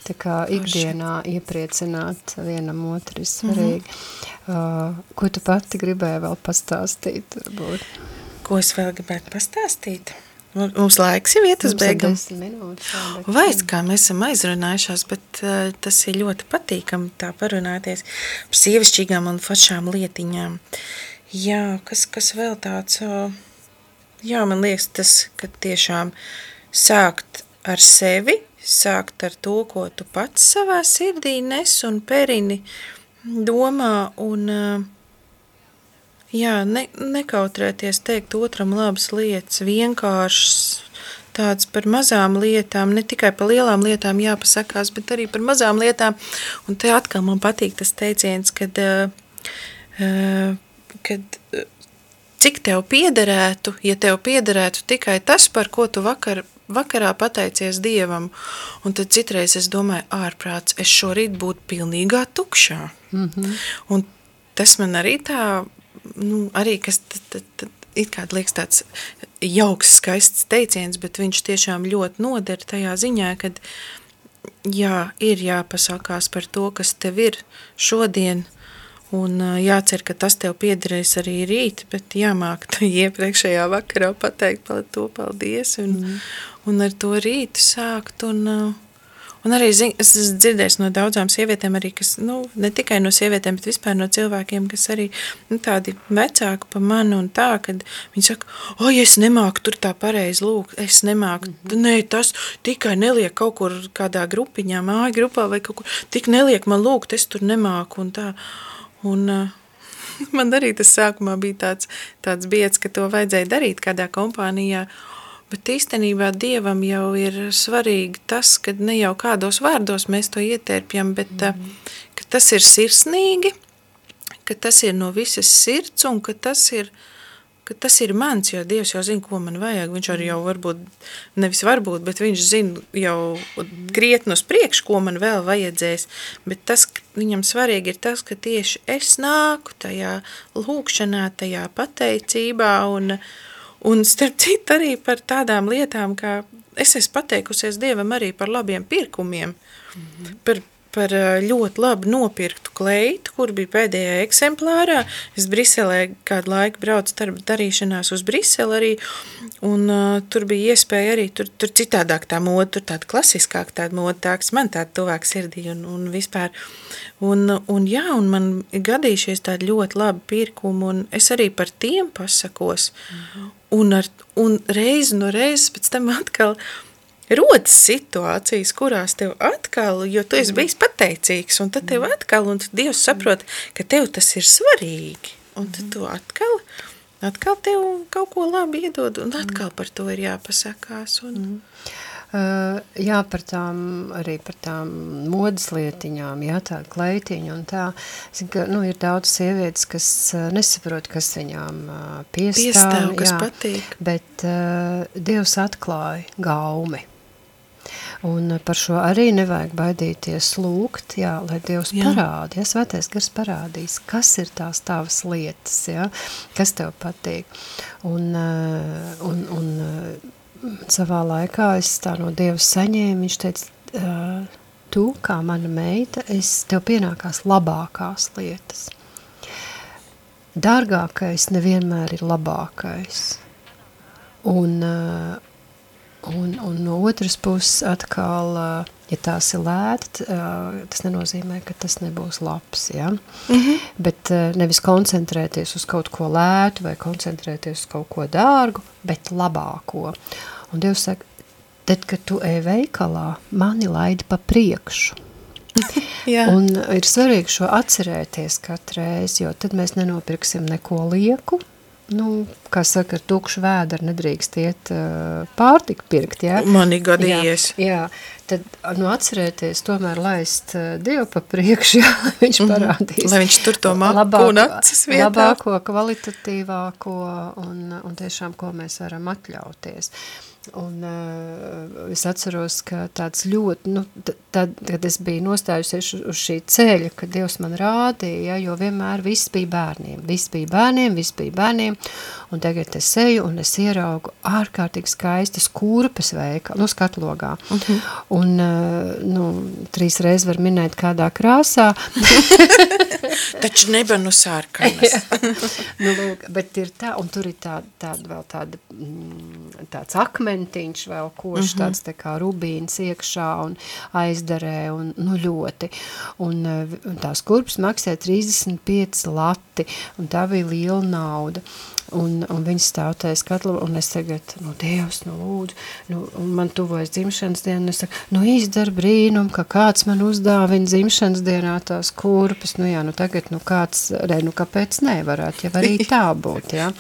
tā kā ikdienā iepriecināt vienam otru ir svarīgi. Mm -hmm. uh, ko tu pati gribēji vēl pastāstīt? Varbūt? Ko es vēl gribētu pastāstīt? Mums laiks jau iet uz beigām. Vai es kā mēs esam aizrunājušās, bet uh, tas ir ļoti patīkami tā parunāties par sievišķīgām un foršām lietiņām. Jā, kas, kas vēl tāds, uh, jā, man liekas tas, ka tiešām sākt ar sevi, sākt ar to, ko tu pats savā sirdī nes un perini domā un uh, Jā, ne, nekautrēties teikt otram labas lietas, vienkāršas, tāds par mazām lietām, ne tikai par lielām lietām jāpasakās, bet arī par mazām lietām. Un te atkal man patīk tas teiciens, kad, uh, kad cik tev piederētu, ja tev piederētu tikai tas, par ko tu vakar, vakarā pateicies Dievam, un tad citreiz es domāju, ārprāts, es šorīt būtu pilnīgā tukšā. Mm -hmm. Un tas man arī tā nu, arī kas tad, tad, tad, it kā liekas tāds jauks, skaists teiciens, bet viņš tiešām ļoti noder tajā ziņā, kad jā, ir jāpasakās par to, kas tev ir šodien, un jācer, ka tas tev piederēs arī rīt, bet jāmāk iepriekšējā vakarā pateikt par to paldies, un, mm. un ar to rītu sākt, un Un arī zin, es esmu dzirdējis no daudzām sievietēm, arī, kas, nu, ne tikai no sievietēm, bet vispār no cilvēkiem, kas arī nu, tādi vecāki pa mani un tā, kad viņi saka, oi, es nemāku tur tā pareizi lūgt, es nemāku, mm -hmm. nē, tas tikai neliek kaut kur kādā grupiņā, māja grupā vai kaut kur, tik neliek man lūgt, es tur nemāku un tā. Un, man arī tas sākumā bija tāds, tāds biets, ka to vajadzēja darīt kādā kompānijā, Bet īstenībā Dievam jau ir svarīgi tas, ka ne jau kādos vārdos mēs to ietērpjam, bet mm -hmm. tas ir sirsnīgi, ka tas ir no visas sirds un ka tas ir, ka tas ir mans, jo Dievs jau zina, ko man vajag. Viņš arī jau varbūt, nevis varbūt, bet viņš zina jau krietni uz priekšu, ko man vēl vajadzēs. Bet tas, viņam svarīgi ir tas, ka tieši es nāku tajā lūkšanā, tajā pateicībā un, Un starp citu arī par tādām lietām, kā es esmu pateikusies Dievam arī par labiem pirkumiem, mm -hmm. par par ļoti labi nopirktu kleitu, kur bija pēdējā eksemplārā. Es Briselē kādu laiku braucu darba darīšanās uz Briseli arī, un uh, tur bija iespēja arī, tur, tur citādāk tā moda, tur tāda klasiskāk tāda moda, tā, kas man tāda tuvāk sirdī un, un vispār. Un, un jā, un man gadījušies tādi ļoti labi pirkumi, un es arī par tiem pasakos. -hmm. Un, ar, un reizi no reizes pēc tam atkal rodas situācijas, kurās tev atkal, jo tu esi bijis pateicīgs, un tad tev atkal, un Dievs saprot, ka tev tas ir svarīgi, un tad tu atkal, atkal tev kaut ko labi iedod, un atkal par to ir jāpasakās. Un... Mm. Uh, jā, par tām, arī par tām modas lietiņām, jā, tā kleitiņa un tā. Es zinu, ka, nu, ir daudz sievietes, kas uh, nesaprot, kas viņām uh, piestāv, piestāv kas jā, patīk. Bet uh, Dievs atklāja gaumi. Un par šo arī nevajag baidīties lūgt, jā, lai Dievs jā. parāda, ja svētais gars parādīs, kas ir tās tavas lietas, jā, kas tev patīk. Un, uh, un, un uh, savā laikā es tā no Dieva saņēmu, viņš teica, uh, tu, kā mana meita, es tev pienākās labākās lietas. Dārgākais nevienmēr ir labākais. Un, uh, Un, un no otras puses atkal, ja tās ir lēta, tas nenozīmē, ka tas nebūs labs, ja? Mm -hmm. Bet nevis koncentrēties uz kaut ko lētu vai koncentrēties uz kaut ko dārgu, bet labāko. Un Dievs saka, tad, kad tu ej veikalā, mani laidi pa priekšu. un ir svarīgi šo atcerēties katru reizi, jo tad mēs nenopirksim neko lieku, nu, kā saka, ar tukšu vēdru nedrīkst iet uh, pārtika pirkt, jā? Man ir gadījies. Jā, jā, tad, nu, atcerēties tomēr laist uh, Dievu pa priekšu, jā, viņš mhm. parādīs. Lai viņš tur to labāko. Labāko, kvalitatīvāko un, un tiešām, ko mēs varam atļauties. Uh, Un uh, es atceros, ka tāds ļoti, nu, tad, kad es biju nostājusies uz šī ceļa, kad Dievs man rādīja, ja, jo vienmēr viss bija bērniem, viss bija bērniem, viss bija bērniem, un tagad es eju un es ieraugu ārkārtīgi skaistas kurpes veika, nu, skatlogā. Uh mhm. -huh. Un, uh, nu, trīs reizes var minēt kādā krāsā. Taču nebanu sārkanas. nu, lūk, bet ir tā, un tur ir tā, tāda vēl tāda, mm, tāds akmentiņš vēl košs, mhm. -huh. tāds tā kā rubīns iekšā un aizdarē, un nu ļoti. Un, un tās kurpes maksāja 35 lati, un tā bija liela nauda. Un, un viņi stāv tajā skatlu, un es tagad, nu, Dievs, nu, lūdzu, nu, un man tuvojas dzimšanas diena, un es saku, nu, izdara brīnum, ka kāds man uzdāvina dzimšanas dienā tās kurpes, nu, jā, nu, tagad, nu, kāds, re, nu, kāpēc nevarētu, ja arī tā būt, jā.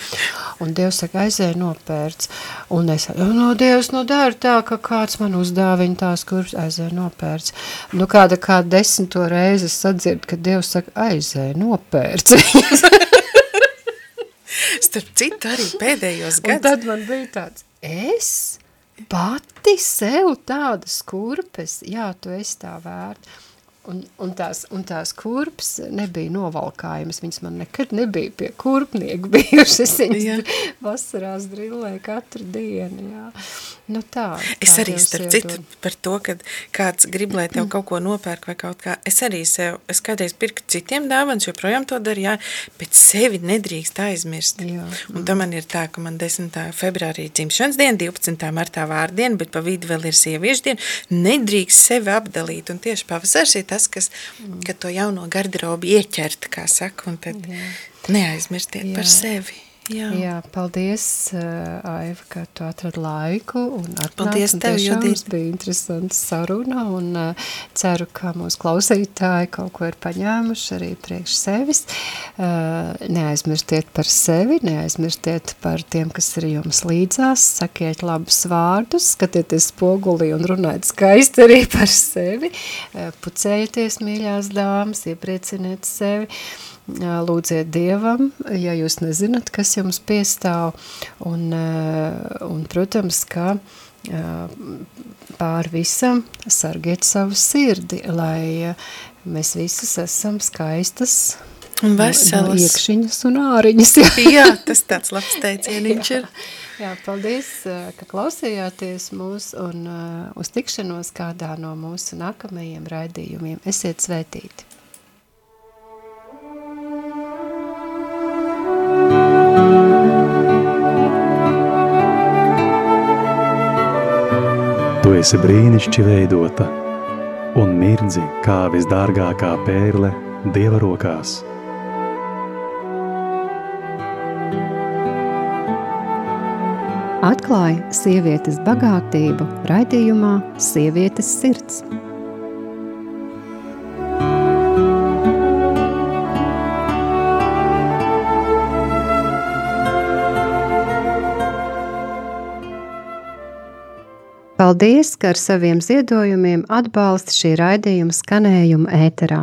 Un Dievs saka, aizēja nopērts, un es, nu, Dievs, nu, dara tā, ka kāds man uzdāvina tās kurpes, aizēja nopērts. Nu, kāda, kā desmito reizi sadzird, ka Dievs saka, aizēja nopērts. Starp citu, arī pēdējos gados. tad man bija tāds, es pati sev tādas kurpes, jā, tu esi tā vērta. Un, un, tās, un tās kurpes nebija novalkājumas, viņas man nekad nebija pie kurpnieku bijušas, viņas jā. vasarās drillēja katru dienu, jā. Nu tā. Es arī starp citu par to, kad kāds grib, lai tev kaut ko nopērk vai kaut kā, es arī sev, es kādreiz pirku citiem dāvans, joprojām to daru, jā, bet sevi nedrīkst aizmirst. Jā. Un tam man ir tā, ka man 10. februārī dzimšanas diena, 12. martā vārdiena, bet pa vidu vēl ir sieviešu diena, nedrīkst sevi apdalīt, un tieši pavasars ir tas, kas, mm. kad to jauno garderobu ieķert, kā saka, un tad jā. neaizmirstiet jā. par sevi. Jā, Jā paldies, uh, Aiva, ka tu atradi laiku un atnāc. Paldies tev, Judīt. bija interesanta saruna un uh, ceru, ka mūsu klausītāji kaut ko ir paņēmuši arī priekš sevis. Uh, neaizmirstiet par sevi, neaizmirstiet par tiem, kas ir jums līdzās, sakiet labus vārdus, skatieties spogulī un runājiet skaisti arī par sevi, pucējieties, mīļās dāmas, ieprieciniet sevi. Lūdziet Dievam, ja jūs nezināt, kas jums piestāv, un, un protams, ka pār visam sargiet savu sirdi, lai mēs visas esam skaistas, Un veselas. No iekšiņas un āriņas. Jā. jā, tas tāds labs teicieniņš ir. Jā, paldies, ka klausījāties mūs un uh, uz tikšanos kādā no mūsu nākamajiem raidījumiem. Esiet svētīti! Tu esi brīnišķīgi veidota un mirdzi kā visdārgākā pērle Dieva rokās. Atklāja sievietes bagātību raidījumā Sievietes sirds. Paldies, ka ar saviem ziedojumiem atbalsta šī raidījuma skanējumu ēterā.